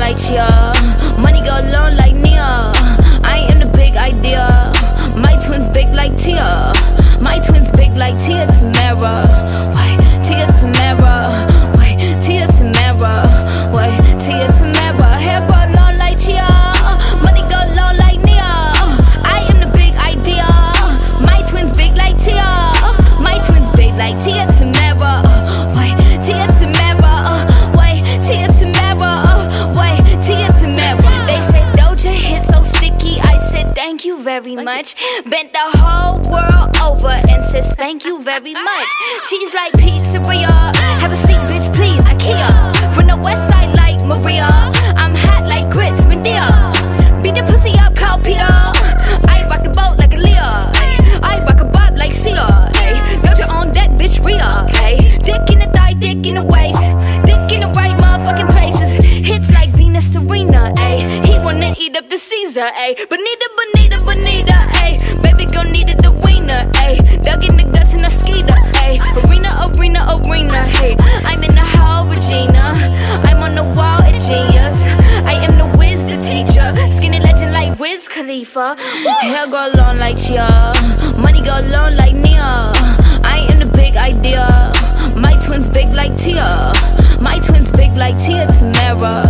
like Chia. Money go long like Nia. I am the big idea. My twins big like Tia. very much. Bent the whole world over and says Thank you very ah. much. She's like pizzeria. Have a seat, bitch, please. IKEA. eat up the Caesar, ayy. Bonita, bonita, bonita, ayy. Baby girl needed the wiener, ayy. Dug in the guts in a skeeter, ayy. Arena, arena, arena, hey. I'm in the hall, Regina. I'm on the wall, it's genius. I am the whiz, the teacher. Skinny legend like Wiz Khalifa. Hair go long like Chia. Money go long like Nia. I am the big idea. My twins big like Tia. My twins big like Tia Tamera.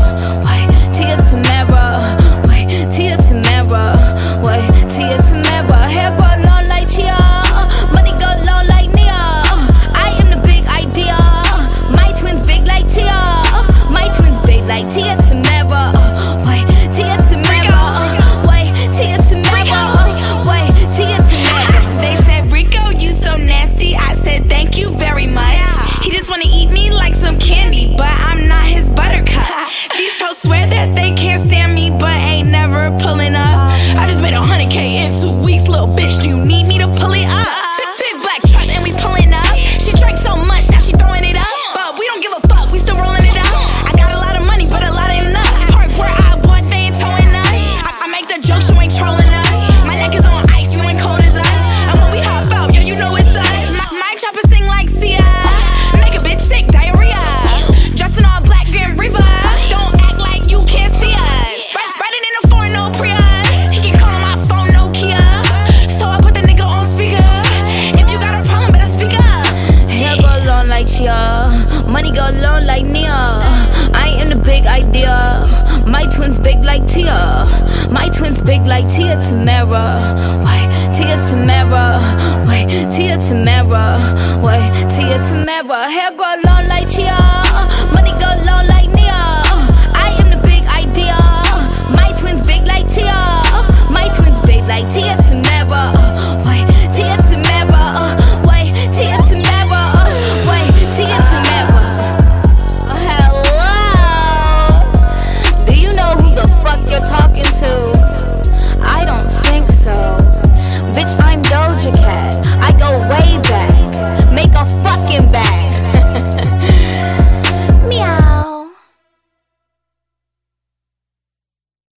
Money go long like Nia. I am the big idea. My twins big like Tia. My twins big like Tia Tamera. Why Tia Tamera? Why Tia Tamera? Why Tia Tamera? Hair grow long.